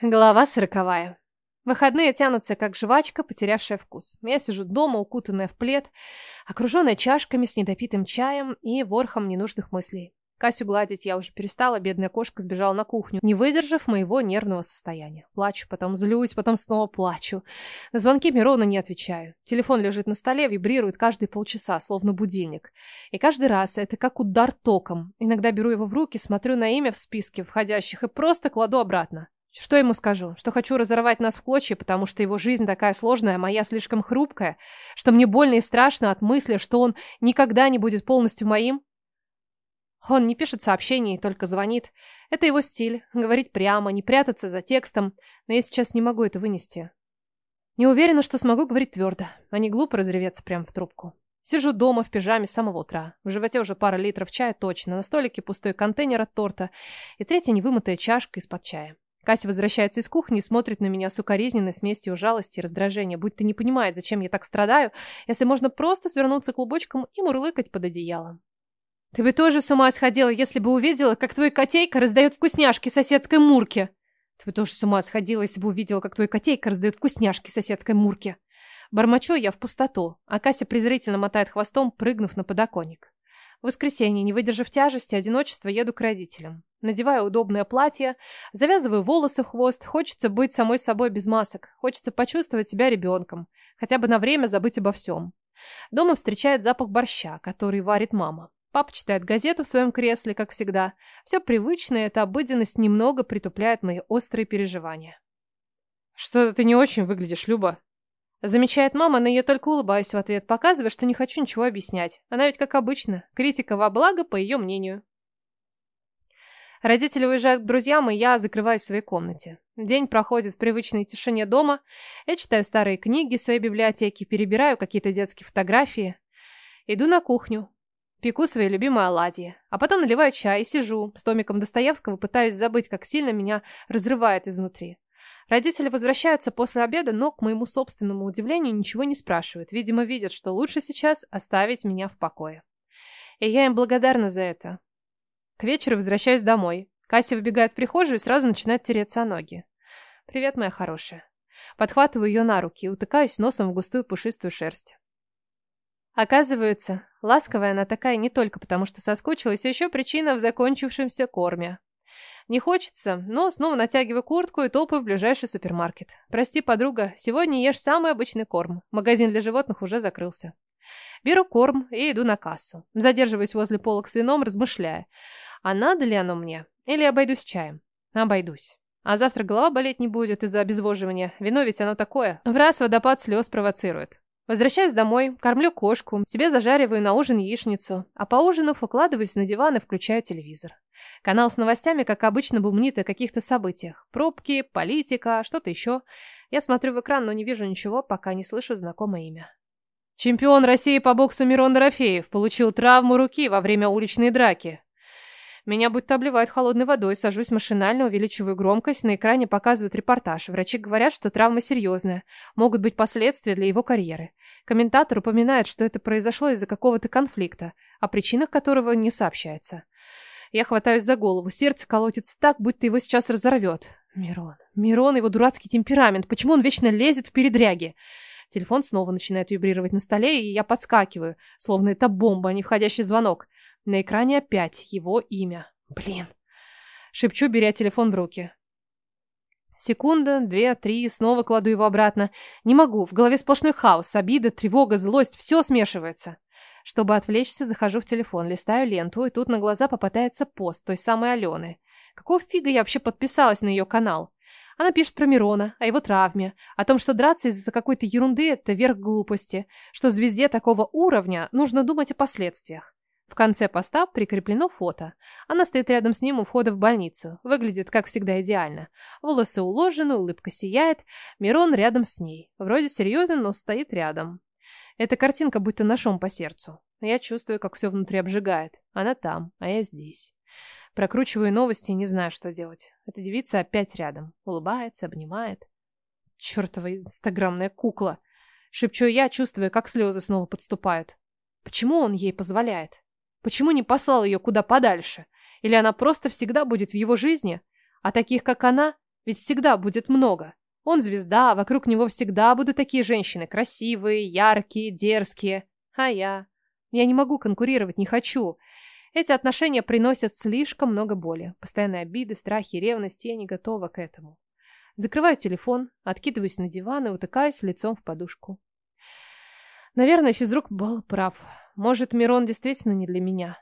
Глава сороковая. Выходные тянутся, как жвачка, потерявшая вкус. Я сижу дома, укутанная в плед, окруженная чашками с недопитым чаем и ворхом ненужных мыслей. Касю гладить я уже перестала, бедная кошка сбежала на кухню, не выдержав моего нервного состояния. Плачу, потом злюсь, потом снова плачу. На звонки Мирона не отвечаю. Телефон лежит на столе, вибрирует каждые полчаса, словно будильник. И каждый раз это как удар током. Иногда беру его в руки, смотрю на имя в списке входящих и просто кладу обратно. Что ему скажу? Что хочу разорвать нас в клочья, потому что его жизнь такая сложная, а моя слишком хрупкая, что мне больно и страшно от мысли, что он никогда не будет полностью моим? Он не пишет сообщений, только звонит. Это его стиль. Говорить прямо, не прятаться за текстом. Но я сейчас не могу это вынести. Не уверена, что смогу говорить твердо, а не глупо разреветься прямо в трубку. Сижу дома в пижаме с самого утра. В животе уже пара литров чая точно. На столике пустой контейнер от торта и третья невымытая чашка из-под чая. Кася возвращается из кухни и смотрит на меня с укоризненной смесью жалости и раздражения, будто не понимает, зачем я так страдаю, если можно просто свернуться клубочком и мурлыкать под одеялом. Ты бы тоже с ума сходила, если бы увидела, как твой котейка раздает вкусняшки соседской Мурке. Ты бы тоже с ума сходила, если бы увидела, как твой котейка раздает вкусняшки соседской Мурке. Бормочу я в пустоту, а Кася презрительно мотает хвостом, прыгнув на подоконник. Воскресенье, не выдержав тяжести одиночества, еду к родителям. Надеваю удобное платье, завязываю волосы хвост. Хочется быть самой собой без масок. Хочется почувствовать себя ребенком. Хотя бы на время забыть обо всем. Дома встречает запах борща, который варит мама. Папа читает газету в своем кресле, как всегда. Все привычное, эта обыденность немного притупляет мои острые переживания. «Что-то ты не очень выглядишь, Люба», Замечает мама, но я только улыбаюсь в ответ, показывая, что не хочу ничего объяснять. Она ведь, как обычно, критика во благо, по ее мнению. Родители уезжают к друзьям, и я закрываюсь в своей комнате. День проходит в привычной тишине дома. Я читаю старые книги в своей библиотеке, перебираю какие-то детские фотографии. Иду на кухню. Пеку свои любимые оладьи. А потом наливаю чай и сижу с томиком Достоевского, пытаюсь забыть, как сильно меня разрывает изнутри. Родители возвращаются после обеда, но, к моему собственному удивлению, ничего не спрашивают. Видимо, видят, что лучше сейчас оставить меня в покое. И я им благодарна за это. К вечеру возвращаюсь домой. Кася выбегает в прихожую и сразу начинает тереться о ноги. «Привет, моя хорошая». Подхватываю ее на руки и утыкаюсь носом в густую пушистую шерсть. Оказывается, ласковая она такая не только потому, что соскучилась, а еще причина в закончившемся корме. Не хочется, но снова натягиваю куртку и топаю в ближайший супермаркет. Прости, подруга, сегодня ешь самый обычный корм. Магазин для животных уже закрылся. Беру корм и иду на кассу. Задерживаюсь возле полок с вином, размышляя. А надо ли оно мне? Или обойдусь чаем? Обойдусь. А завтра голова болеть не будет из-за обезвоживания. Вино ведь оно такое. В раз водопад слез провоцирует. Возвращаюсь домой, кормлю кошку, себе зажариваю на ужин яичницу, а поужинав, укладываюсь на диван и включаю телевизор. Канал с новостями, как обычно, бумнит о каких-то событиях. Пробки, политика, что-то еще. Я смотрю в экран, но не вижу ничего, пока не слышу знакомое имя. Чемпион России по боксу Мирон Дорофеев получил травму руки во время уличной драки. Меня будто обливают холодной водой, сажусь машинально, увеличиваю громкость, на экране показывают репортаж. Врачи говорят, что травма серьезная, могут быть последствия для его карьеры. Комментатор упоминает, что это произошло из-за какого-то конфликта, о причинах которого не сообщается. Я хватаюсь за голову. Сердце колотится так, будто его сейчас разорвет. Мирон. Мирон, его дурацкий темперамент. Почему он вечно лезет в передряги? Телефон снова начинает вибрировать на столе, и я подскакиваю, словно это бомба, а не входящий звонок. На экране опять его имя. Блин. Шепчу, беря телефон в руки. Секунда, две, три, снова кладу его обратно. Не могу, в голове сплошной хаос, обида, тревога, злость, все смешивается. Чтобы отвлечься, захожу в телефон, листаю ленту, и тут на глаза попадается пост той самой Алены. Какого фига я вообще подписалась на ее канал? Она пишет про Мирона, о его травме, о том, что драться из-за какой-то ерунды – это верх глупости, что звезде такого уровня нужно думать о последствиях. В конце поста прикреплено фото. Она стоит рядом с ним у входа в больницу. Выглядит, как всегда, идеально. Волосы уложены, улыбка сияет. Мирон рядом с ней. Вроде серьезен, но стоит рядом. Эта картинка будто ножом по сердцу. Я чувствую, как все внутри обжигает. Она там, а я здесь. Прокручиваю новости и не знаю, что делать. Эта девица опять рядом. Улыбается, обнимает. Чертова инстаграмная кукла. Шепчу я, чувствуя, как слезы снова подступают. Почему он ей позволяет? Почему не послал ее куда подальше? Или она просто всегда будет в его жизни? А таких, как она, Ведь всегда будет много. Он звезда, вокруг него всегда будут такие женщины. Красивые, яркие, дерзкие. А я... Я не могу конкурировать, не хочу. Эти отношения приносят слишком много боли. Постоянные обиды, страхи, ревность. Я не готова к этому. Закрываю телефон, откидываюсь на диван и утыкаюсь лицом в подушку. Наверное, физрук был прав. Может, Мирон действительно не для меня.